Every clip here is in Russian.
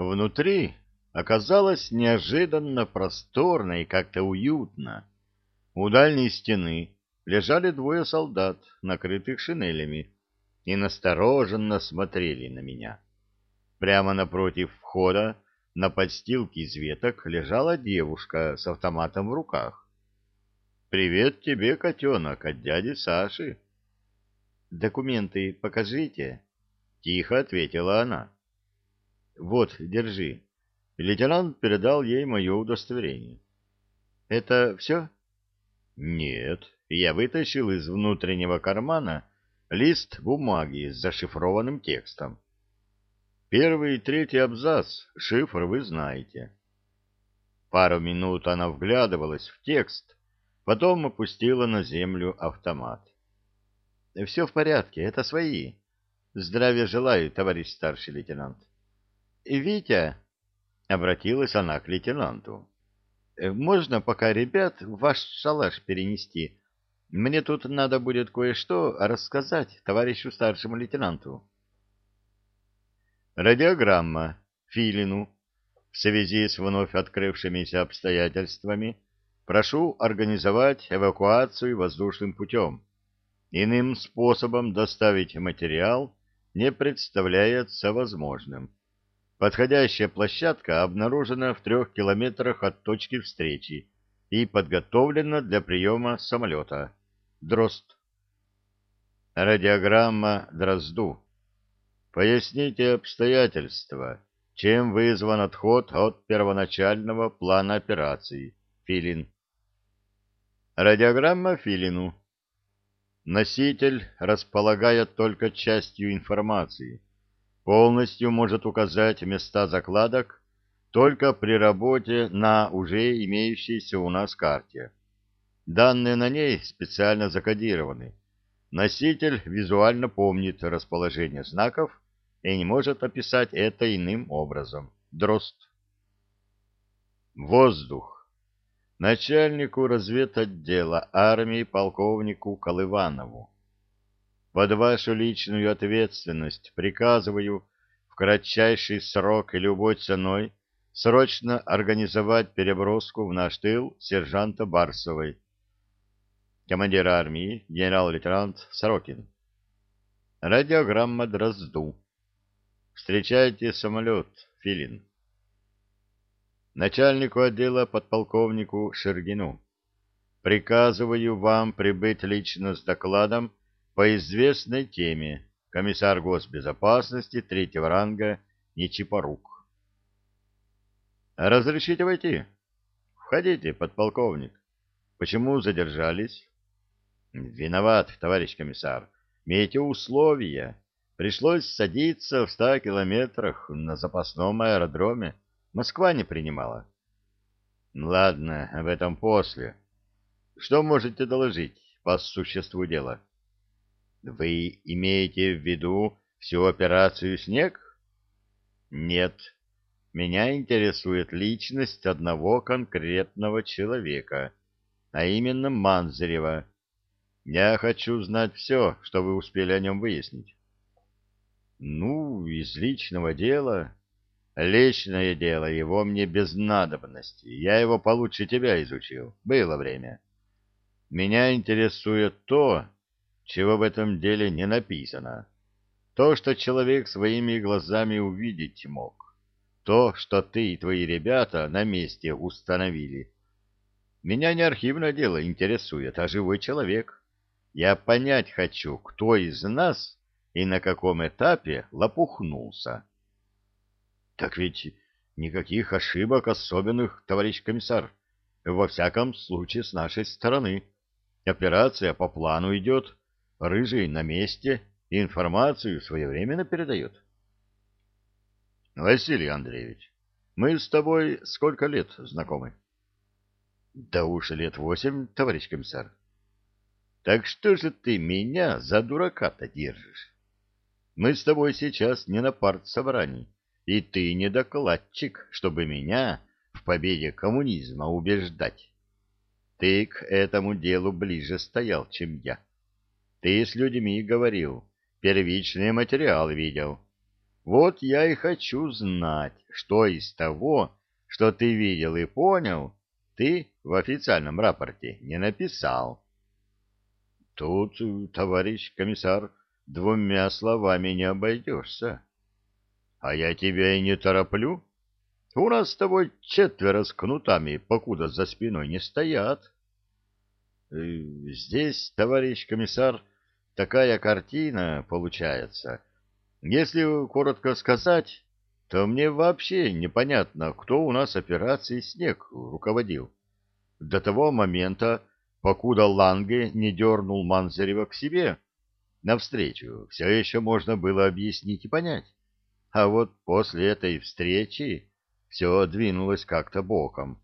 Внутри оказалось неожиданно просторно и как-то уютно. У дальней стены лежали двое солдат, накрытых шинелями, и настороженно смотрели на меня. Прямо напротив входа на подстилке из веток лежала девушка с автоматом в руках. «Привет тебе, котенок, от дяди Саши». «Документы покажите», — тихо ответила она. «Вот, держи». Лейтенант передал ей мое удостоверение. «Это все?» «Нет». Я вытащил из внутреннего кармана лист бумаги с зашифрованным текстом. Первый и третий абзац, шифр вы знаете. Пару минут она вглядывалась в текст, потом опустила на землю автомат. — Все в порядке, это свои. Здравия желаю, товарищ старший лейтенант. — Витя, — обратилась она к лейтенанту, — можно пока ребят ваш шалаш перенести? Мне тут надо будет кое-что рассказать товарищу старшему лейтенанту. Радиограмма Филину. В связи с вновь открывшимися обстоятельствами прошу организовать эвакуацию воздушным путем. Иным способом доставить материал не представляется возможным. Подходящая площадка обнаружена в трех километрах от точки встречи и подготовлена для приема самолета. Дрозд. Радиограмма Дрозду. Поясните обстоятельства, чем вызван отход от первоначального плана операции. Филин. Радиограмма Филину. Носитель располагает только частью информации. Полностью может указать места закладок только при работе на уже имеющейся у нас карте. Данные на ней специально закодированы. Носитель визуально помнит расположение знаков и не может описать это иным образом. Дрозд. Воздух. Начальнику разведотдела армии полковнику Колыванову. Под вашу личную ответственность приказываю в кратчайший срок и любой ценой срочно организовать переброску в наш тыл сержанта Барсовой командир армии, генерал-лейтенант Сорокин. Радиограмма Дрозду. Встречайте самолет, Филин. Начальнику отдела подполковнику Шергину. Приказываю вам прибыть лично с докладом по известной теме. Комиссар госбезопасности третьего ранга Нечипорук. Разрешите войти? Входите, подполковник. Почему задержались? Виноват, товарищ комиссар. Метеоусловия. Пришлось садиться в ста километрах на запасном аэродроме. Москва не принимала. Ладно, об этом после. Что можете доложить по существу дела? Вы имеете в виду всю операцию «Снег»? Нет. Меня интересует личность одного конкретного человека, а именно Манзарева я хочу знать все, что вы успели о нем выяснить. Ну, из личного дела... Личное дело его мне без надобности. Я его получше тебя изучил. Было время. Меня интересует то, чего в этом деле не написано. То, что человек своими глазами увидеть мог. То, что ты и твои ребята на месте установили. Меня не архивное дело интересует, а живой человек. Я понять хочу, кто из нас и на каком этапе лопухнулся. Так ведь никаких ошибок особенных, товарищ комиссар, во всяком случае с нашей стороны. Операция по плану идет, рыжий на месте, и информацию своевременно передает. Василий Андреевич, мы с тобой сколько лет знакомы? Да уж лет восемь, товарищ комиссар. Так что же ты меня за дурака-то держишь? Мы с тобой сейчас не на партсобрании, и ты не докладчик, чтобы меня в победе коммунизма убеждать. Ты к этому делу ближе стоял, чем я. Ты с людьми говорил, первичный материал видел. Вот я и хочу знать, что из того, что ты видел и понял, ты в официальном рапорте не написал. Тут, товарищ комиссар, двумя словами не обойдешься. А я тебя и не тороплю. У нас с тобой четверо с кнутами, покуда за спиной не стоят. Э, здесь, товарищ комиссар, такая картина получается. Если коротко сказать, то мне вообще непонятно, кто у нас операцией «Снег» руководил. До того момента, покуда Ланге не дернул Манзарева к себе, навстречу, все еще можно было объяснить и понять. А вот после этой встречи все двинулось как-то боком.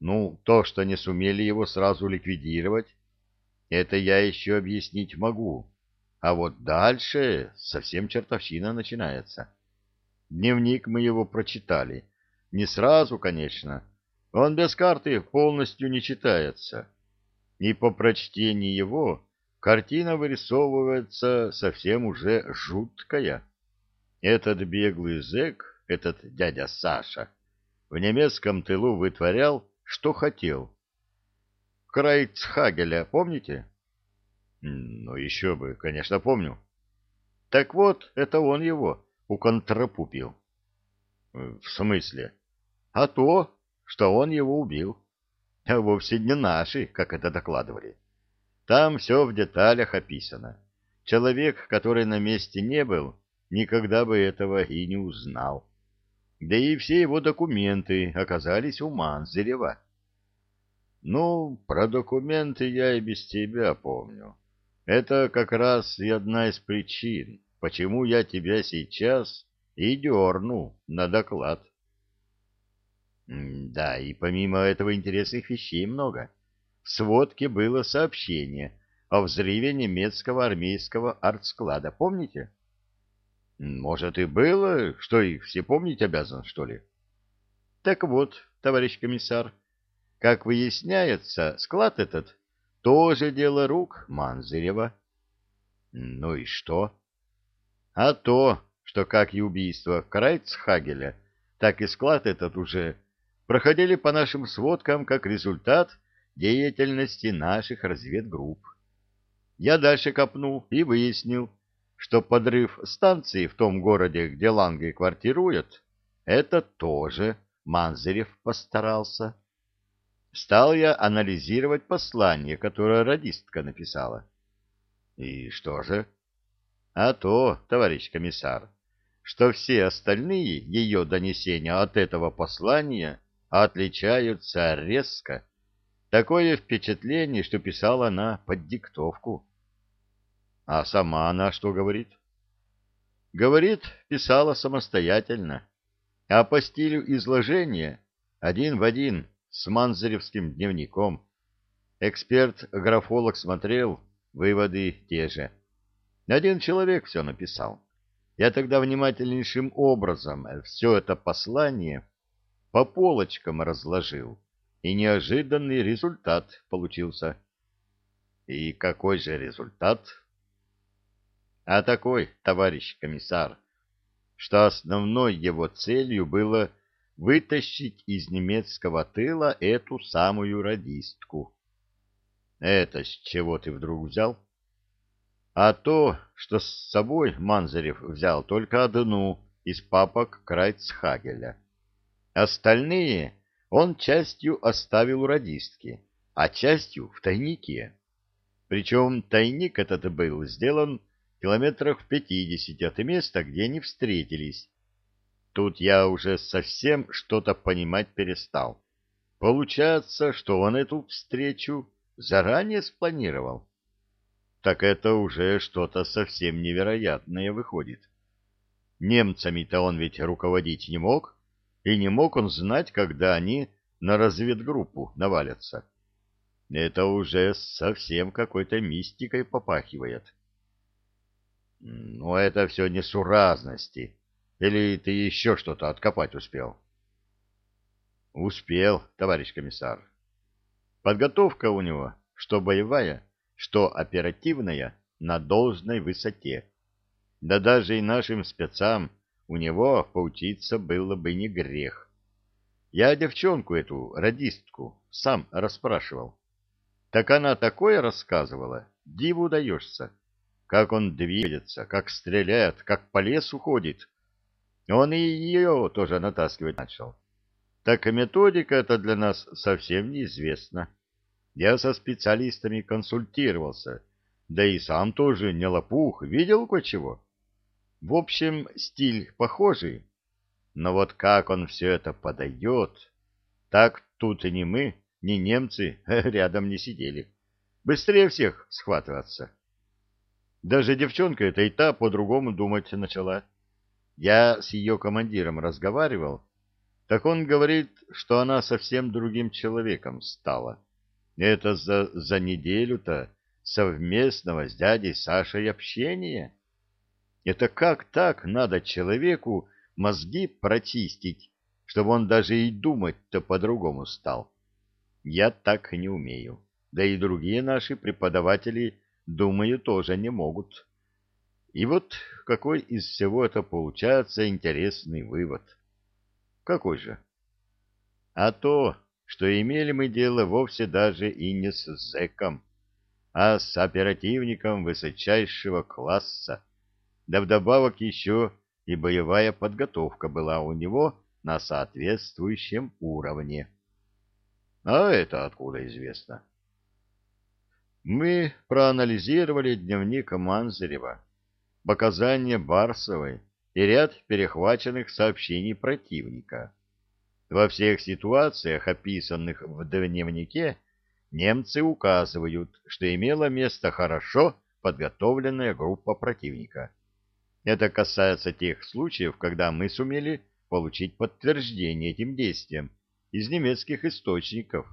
Ну, то, что не сумели его сразу ликвидировать, это я еще объяснить могу. А вот дальше совсем чертовщина начинается. Дневник мы его прочитали. Не сразу, конечно. Он без карты полностью не читается. И по прочтении его картина вырисовывается совсем уже жуткая. Этот беглый зэк, этот дядя Саша, в немецком тылу вытворял что хотел. Крайцхагеля помните? Ну, еще бы, конечно, помню. Так вот, это он его уконтрапупил. В смысле? А то, что он его убил. А вовсе не наши, как это докладывали. Там все в деталях описано. Человек, который на месте не был, никогда бы этого и не узнал да и все его документы оказались у Манзелева. Ну, про документы я и без тебя помню. Это как раз и одна из причин, почему я тебя сейчас и дерну на доклад. Да, и помимо этого интересных вещей много. В сводке было сообщение о взрыве немецкого армейского артсклада, помните? Может, и было, что их все помнить обязан, что ли? Так вот, товарищ комиссар, как выясняется, склад этот тоже дело рук Манзырева. Ну и что? А то, что как и убийство Крайцхагеля, так и склад этот уже проходили по нашим сводкам как результат деятельности наших разведгрупп. Я дальше копнул и выяснил, что подрыв станции в том городе, где Ланге квартирует, это тоже Манзарев постарался. Стал я анализировать послание, которое радистка написала. И что же? А то, товарищ комиссар, что все остальные ее донесения от этого послания отличаются резко. Такое впечатление, что писала она под диктовку. А сама она что говорит? Говорит, писала самостоятельно. А по стилю изложения один в один с Манзаревским дневником. Эксперт-графолог смотрел, выводы те же. Один человек все написал. Я тогда внимательнейшим образом все это послание по полочкам разложил, и неожиданный результат получился. И какой же результат? А такой, товарищ комиссар, что основной его целью было вытащить из немецкого тыла эту самую радистку. Это с чего ты вдруг взял? А то, что с собой Манзарев взял только одну из папок Крайцхагеля. Остальные он частью оставил у радистки, а частью в тайнике. Причем тайник этот был сделан километрах в пятидесяти от места, где они встретились. Тут я уже совсем что-то понимать перестал. Получается, что он эту встречу заранее спланировал. Так это уже что-то совсем невероятное выходит. Немцами-то он ведь руководить не мог, и не мог он знать, когда они на разведгруппу навалятся. Это уже совсем какой-то мистикой попахивает. Но это все несуразности. Или ты еще что-то откопать успел? Успел, товарищ комиссар. Подготовка у него, что боевая, что оперативная, на должной высоте. Да даже и нашим спецам у него поучиться было бы не грех. Я девчонку эту, радистку, сам расспрашивал. Так она такое рассказывала, диву даешься. Как он двигается, как стреляет, как по лесу ходит. Он и ее тоже натаскивать начал. Так методика эта для нас совсем неизвестна. Я со специалистами консультировался, да и сам тоже не лопух, видел кое-чего. В общем, стиль похожий, но вот как он все это подает, так тут и не мы, ни немцы рядом не сидели. Быстрее всех схватываться. Даже девчонка эта и та по-другому думать начала. Я с ее командиром разговаривал, так он говорит, что она совсем другим человеком стала. Это за, за неделю-то совместного с дядей Сашей общения. Это как так надо человеку мозги прочистить, чтобы он даже и думать-то по-другому стал? Я так не умею. Да и другие наши преподаватели, думаю, тоже не могут. И вот какой из всего это получается интересный вывод. Какой же? А то, что имели мы дело вовсе даже и не с зэком, а с оперативником высочайшего класса. Да вдобавок еще и боевая подготовка была у него на соответствующем уровне. А это откуда известно? Мы проанализировали дневник Манзарева, показания Барсовой и ряд перехваченных сообщений противника. Во всех ситуациях, описанных в дневнике, немцы указывают, что имела место хорошо подготовленная группа противника. Это касается тех случаев, когда мы сумели получить подтверждение этим действиям из немецких источников.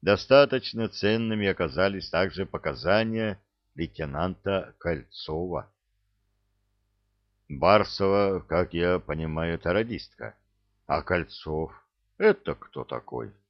Достаточно ценными оказались также показания лейтенанта Кольцова. Барсова, как я понимаю, это радистка. А Кольцов — это кто такой? —